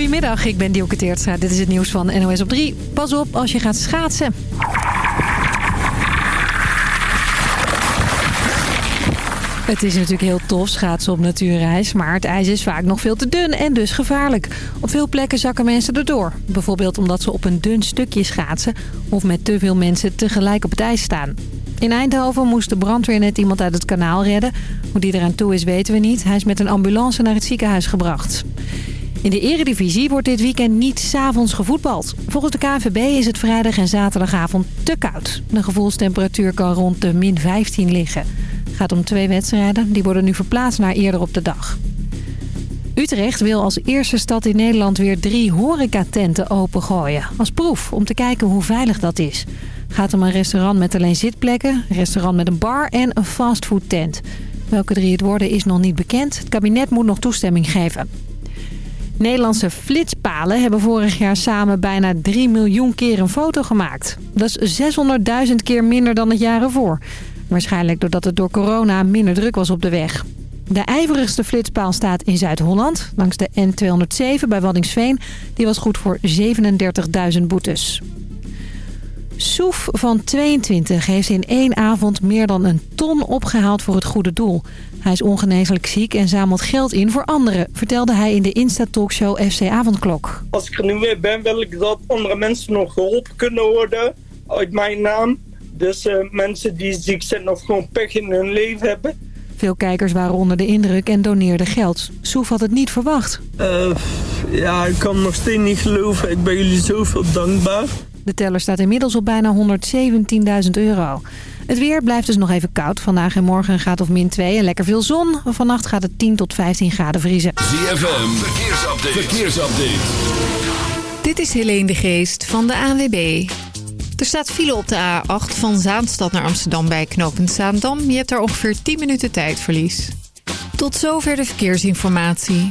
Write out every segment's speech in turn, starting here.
Goedemiddag, ik ben Dielke Teertstra. Dit is het nieuws van NOS op 3. Pas op als je gaat schaatsen. Het is natuurlijk heel tof schaatsen op natuurreis, maar het ijs is vaak nog veel te dun en dus gevaarlijk. Op veel plekken zakken mensen erdoor. Bijvoorbeeld omdat ze op een dun stukje schaatsen of met te veel mensen tegelijk op het ijs staan. In Eindhoven moest de brandweer net iemand uit het kanaal redden. Hoe die eraan toe is weten we niet. Hij is met een ambulance naar het ziekenhuis gebracht. In de eredivisie wordt dit weekend niet s'avonds gevoetbald. Volgens de KNVB is het vrijdag en zaterdagavond te koud. De gevoelstemperatuur kan rond de min 15 liggen. Het gaat om twee wedstrijden. Die worden nu verplaatst naar eerder op de dag. Utrecht wil als eerste stad in Nederland weer drie horecatenten opengooien. Als proef, om te kijken hoe veilig dat is. Gaat om een restaurant met alleen zitplekken, een restaurant met een bar en een fastfoodtent. Welke drie het worden is nog niet bekend. Het kabinet moet nog toestemming geven. Nederlandse flitspalen hebben vorig jaar samen bijna 3 miljoen keer een foto gemaakt. Dat is 600.000 keer minder dan het jaar ervoor. Waarschijnlijk doordat het door corona minder druk was op de weg. De ijverigste flitspaal staat in Zuid-Holland, langs de N207 bij Waddingsveen. Die was goed voor 37.000 boetes. Soef van 22 heeft in één avond meer dan een ton opgehaald voor het goede doel. Hij is ongeneeslijk ziek en zamelt geld in voor anderen, vertelde hij in de Insta-talkshow FC Avondklok. Als ik er nu weer ben, wil ik dat andere mensen nog geholpen kunnen worden uit mijn naam. Dus uh, mensen die ziek zijn of gewoon pech in hun leven hebben. Veel kijkers waren onder de indruk en doneerden geld. Soef had het niet verwacht. Uh, ja, ik kan nog steeds niet geloven. Ik ben jullie zoveel dankbaar. De teller staat inmiddels op bijna 117.000 euro. Het weer blijft dus nog even koud. Vandaag en morgen gaat of min 2 en lekker veel zon. Vannacht gaat het 10 tot 15 graden vriezen. ZFM, verkeersupdate. verkeersupdate. Dit is Helene de Geest van de ANWB. Er staat file op de A8 van Zaanstad naar Amsterdam bij knooppunt Zaandam. Je hebt daar ongeveer 10 minuten tijdverlies. Tot zover de verkeersinformatie.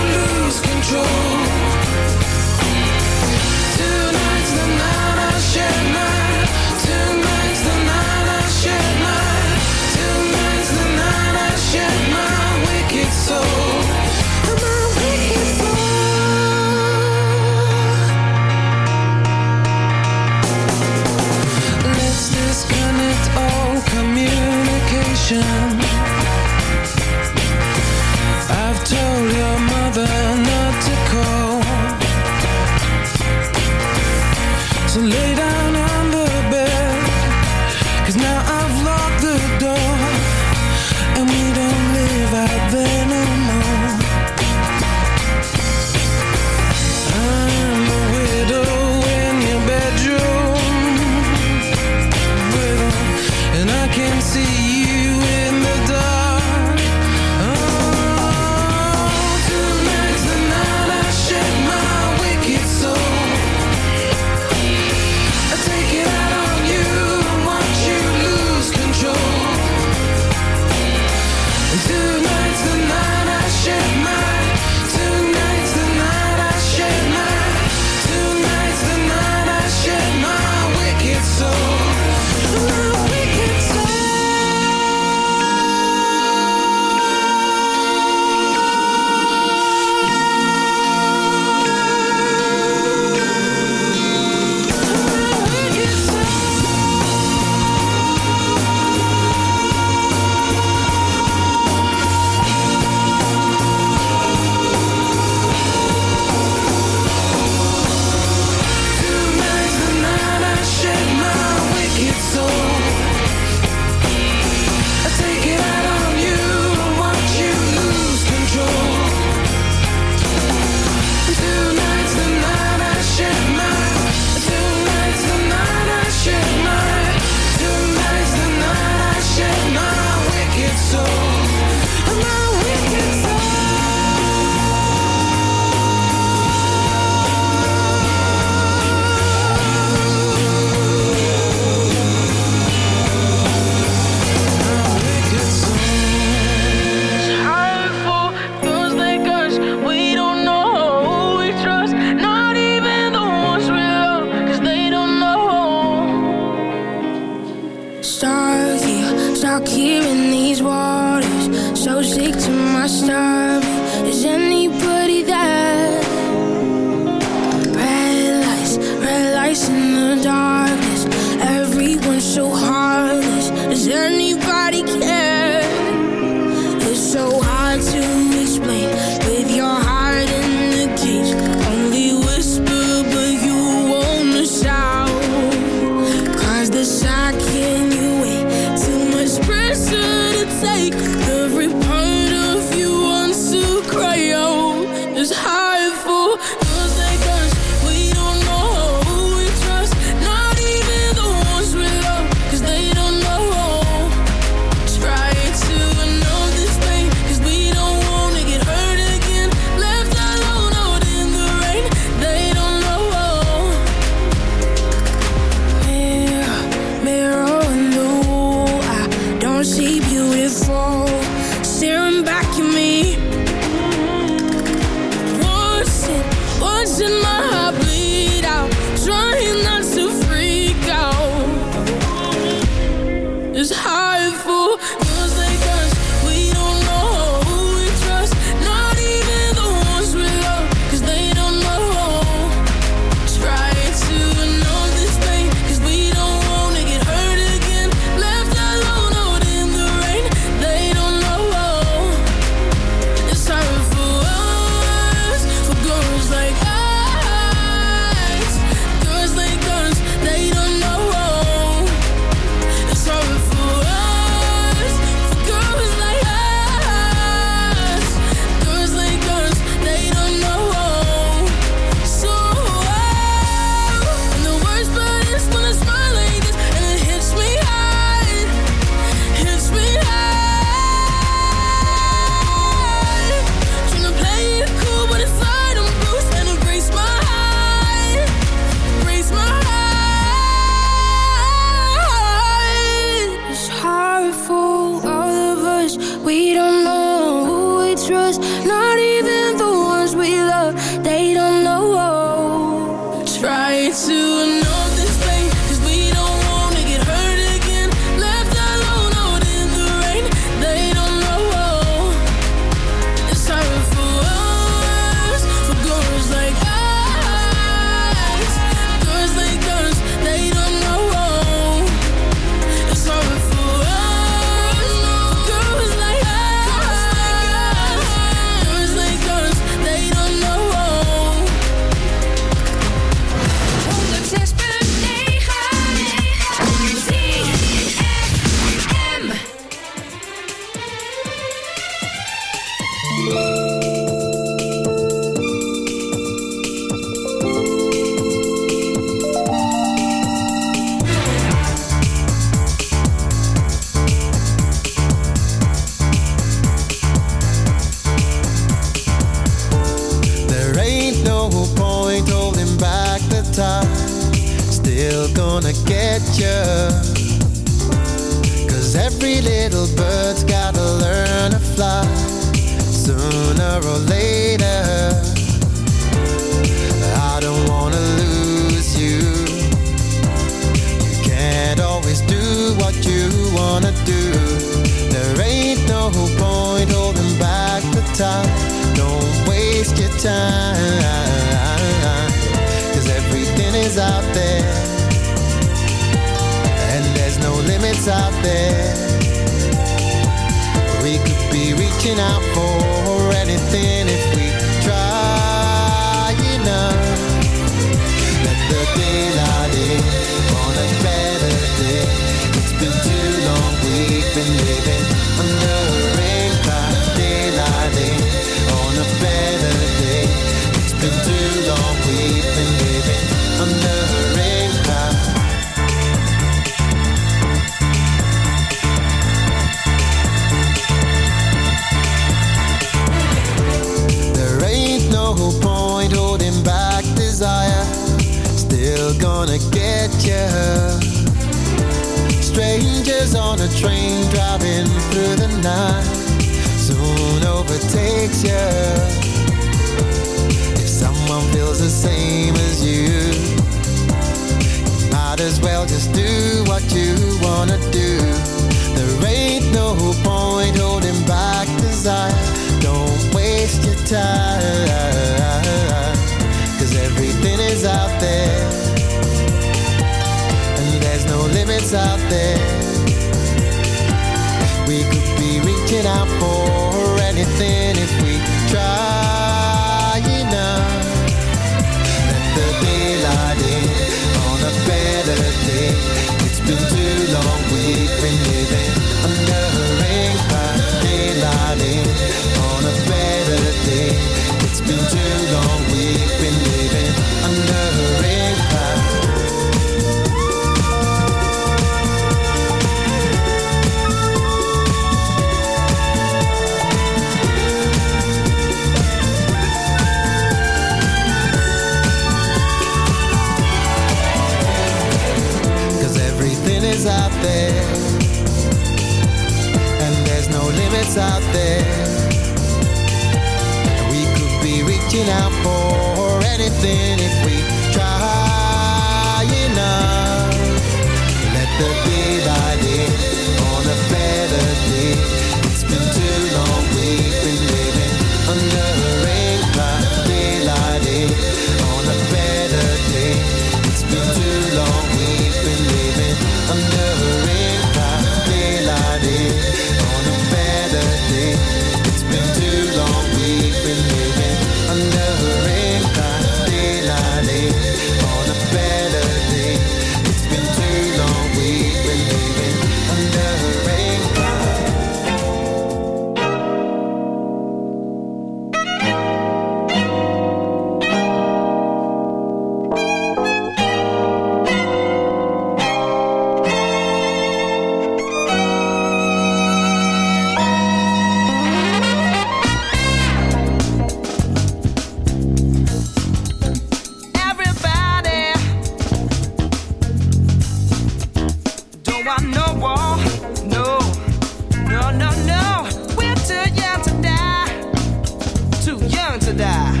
time to die.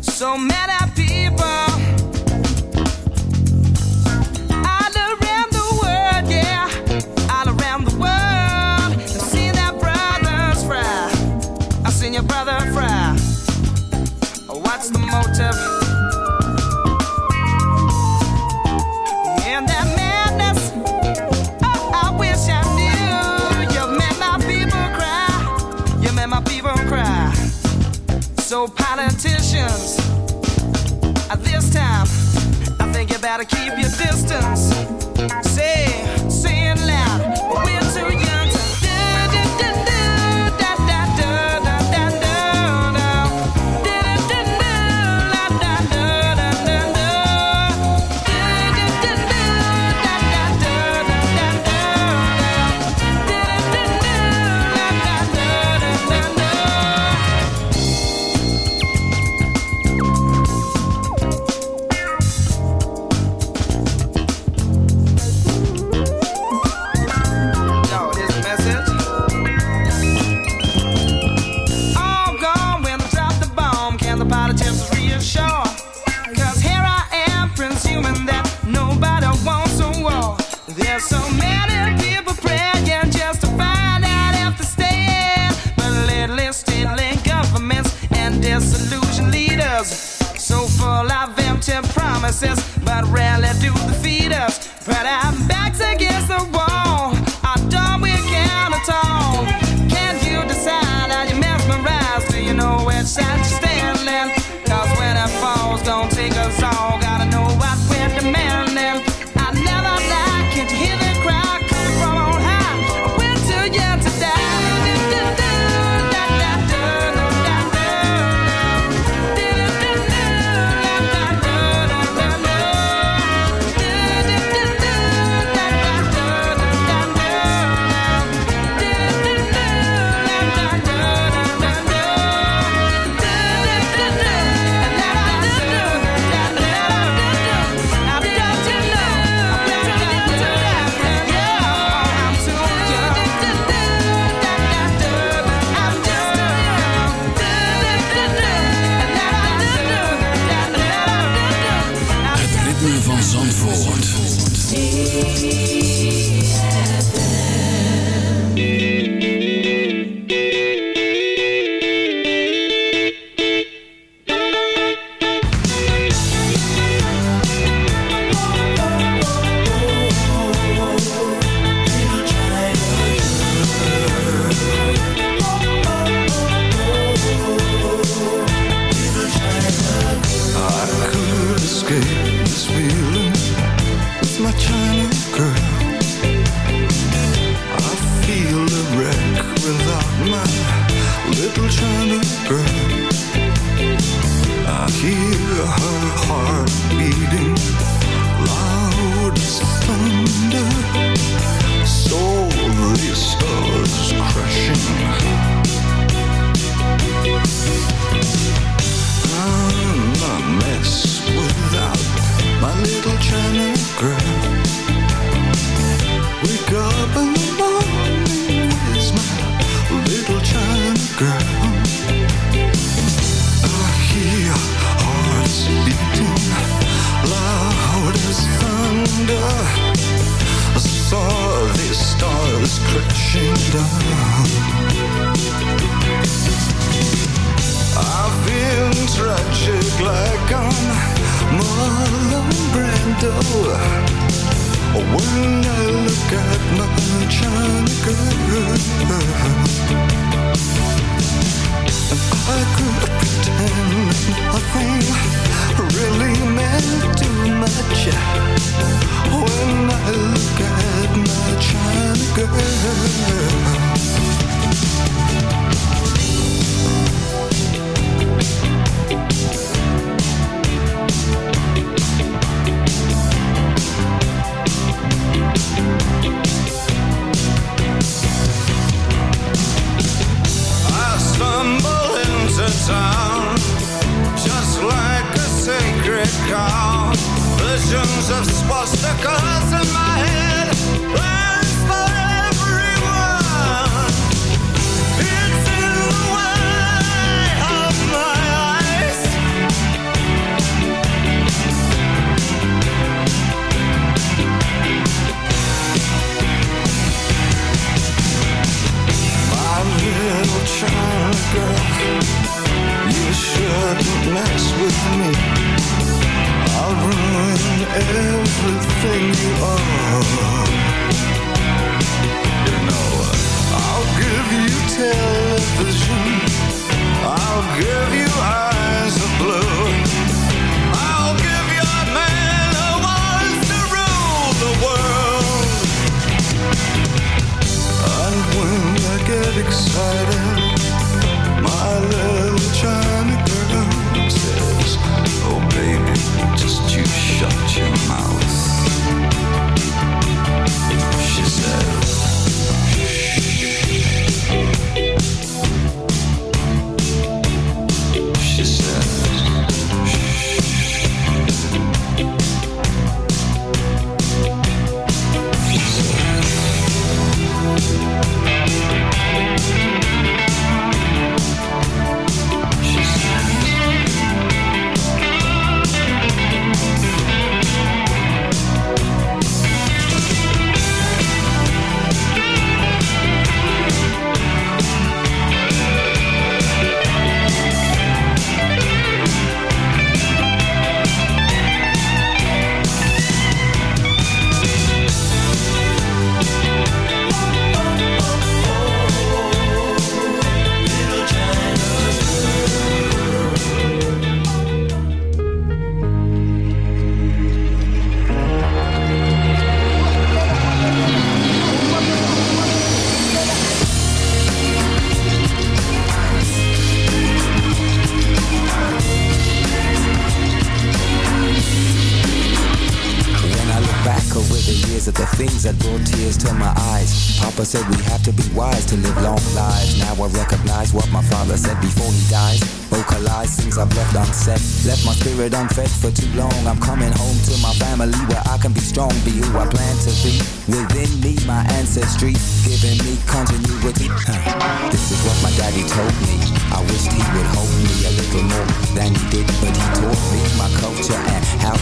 So many people all around the world, yeah, all around the world. I've seen their brothers fry. I've seen your brother fry. What's the motive? distance. At this time, I think you better keep your distance. Say.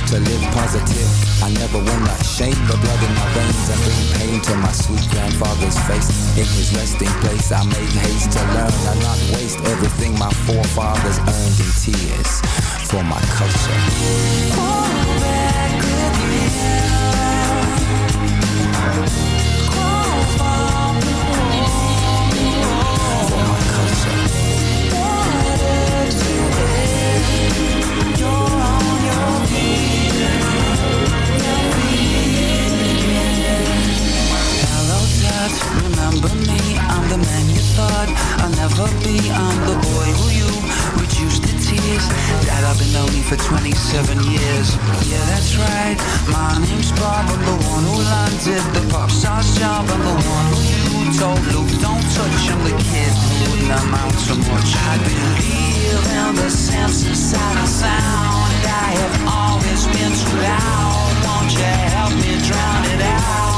to live positive. I never will not shame the blood in my veins I bring pain to my sweet grandfather's face. In his resting place, I made haste to learn and not waste everything my forefathers earned in tears for my culture. I'll never be I'm the boy who you reduced to tears. Dad, I've been lonely for 27 years. Yeah, that's right, my name's Bob I'm the one who landed the pop star's job. I'm the one who you told Luke, don't touch I'm the kid. Wouldn't amount to much. I believe in the Samson silent sound and I have always been too loud Won't you help me drown it out?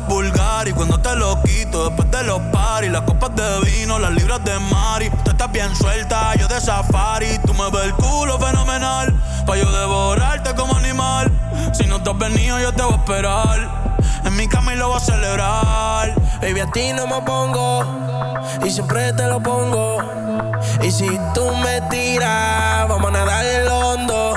Dolce, a veces es vulgar Y cuando te lo quito después de los paris Las copas de vino, las libras de mari Tú estás bien suelta, yo de safari. Tú me ves el culo fenomenal Pa' yo devorarte como animal. Si no te has venido yo te voy a esperar. En mi cama y lo voy a celebrar. Baby, a ti no me pongo y siempre te lo pongo. Y si tú me tiras, vamos a nadar en lo hondo.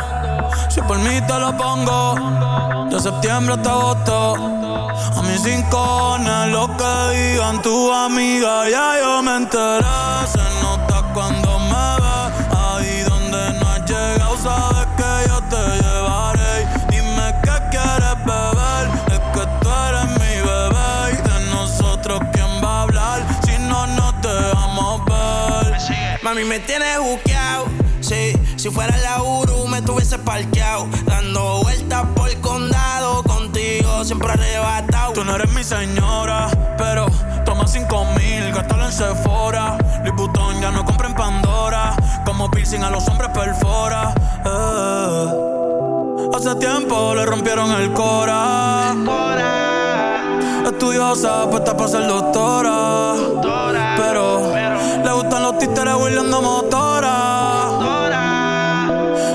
Si por mí te lo pongo De septiembre hasta agosto a mis cinco lo que digan tu amiga, ya yo me enteré. Se nota cuando me ve, ahí donde no has llegado, sabes que yo te llevaré. Dime qué quieres beber, es que tú eres mi bebé. Y de nosotros, ¿quién va a hablar? Si no, no te vamos a ver. Mami, me tienes buqueado, sí. Si fuera la Uru me tuviese parqueado Dando vueltas por el condado Contigo siempre arrebatado eres mi señora, pero toma cinco mil, gástalo en Sephora. Luis Butón ya no compra en Pandora, como piercing a los hombres perfora. Eh. Hace tiempo le rompieron el cora. Estudiosa, puesta para ser doctora. pero, le gustan los títeres huirleando motora. motora.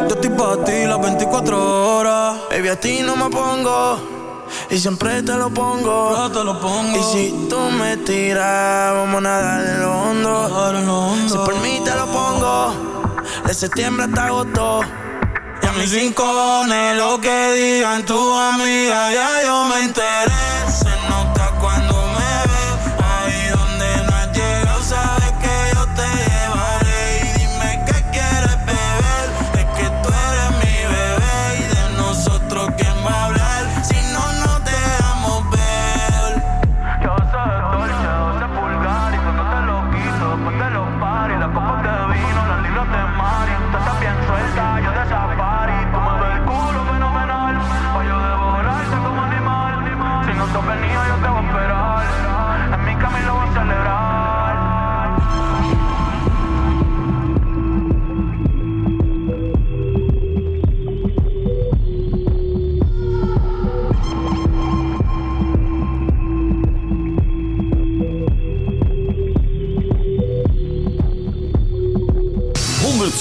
Yo estoy para ti las 24 horas. Baby, a ti no me pongo y siempre te lo pongo. Te lo pongo. Y si tú me tiras, vamos a nadar en lo hondo. Lo. Si por mí te lo pongo. De septiembre hasta agosto. Y a mis rincones, lo que digan tus amigas, ya yo me enteré.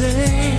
day.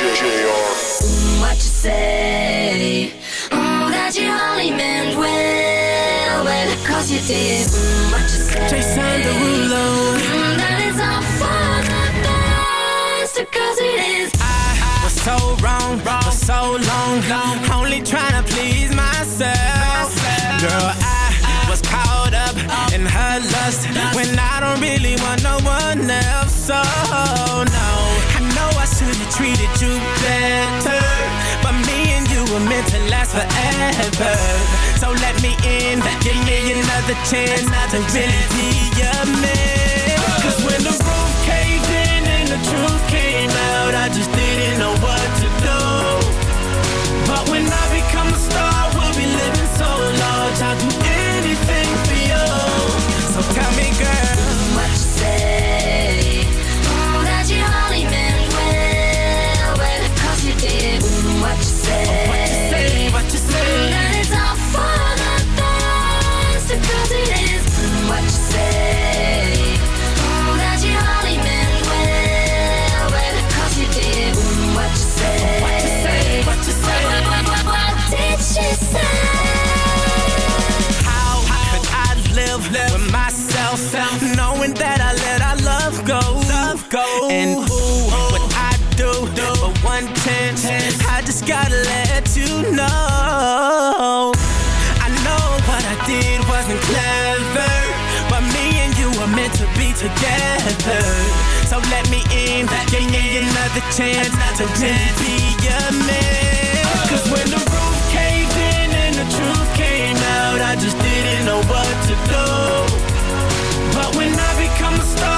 What you say? Mm, that you only meant well, well, cause you did. Mm, what you say? Jason Derulo. Mm, that it's all for the best, cause it is. I was so wrong, wrong, for so long, long. Only trying to please myself. Girl, I, was caught up, in her lust, lust when I don't really want no one else. So, no treated you better, but me and you were meant to last forever. So let me in, give me another chance to really be your man. Cause when the roof caved in and the truth came out, I just didn't know what to do. But when I become a star, we'll be living so large. I'll do gotta let you know. I know what I did wasn't clever, but me and you were meant to be together. So let me in, give me another chance to really be your man. Cause when the roof caved in and the truth came out, I just didn't know what to do. But when I become a star,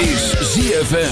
Is ZFM.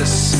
Jesus.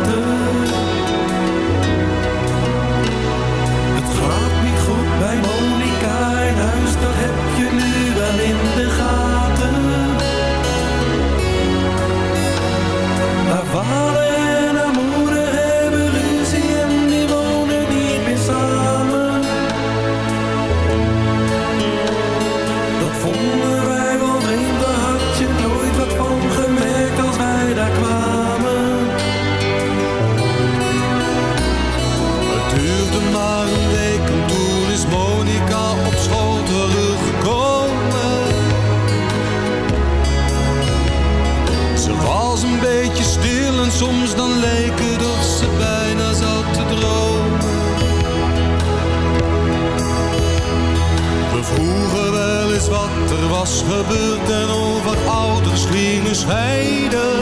gebeurt en over ouders gingen scheiden.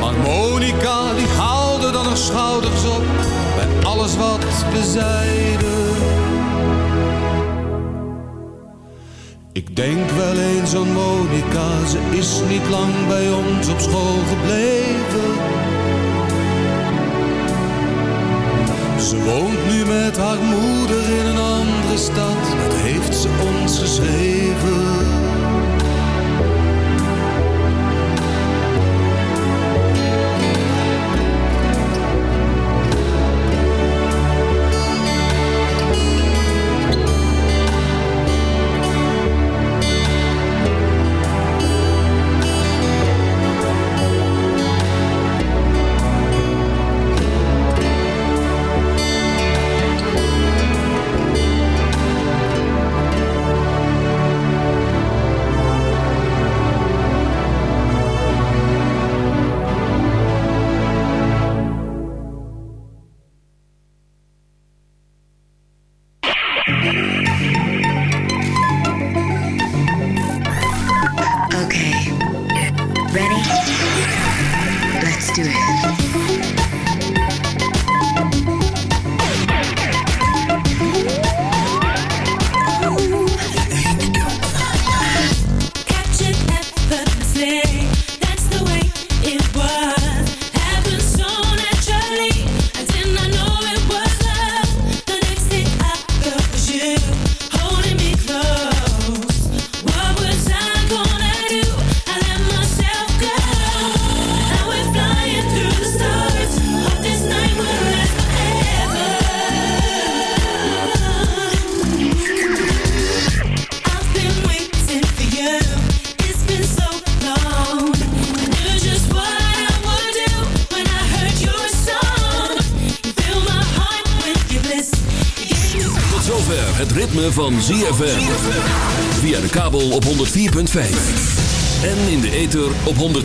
Maar Monica die haalde dan haar schouders op bij alles wat we zeiden. Ik denk wel eens aan Monica, ze is niet lang bij ons op school gebleven. Ze woont nu met haar moeder in een de stad, dat heeft ze ons geschreven.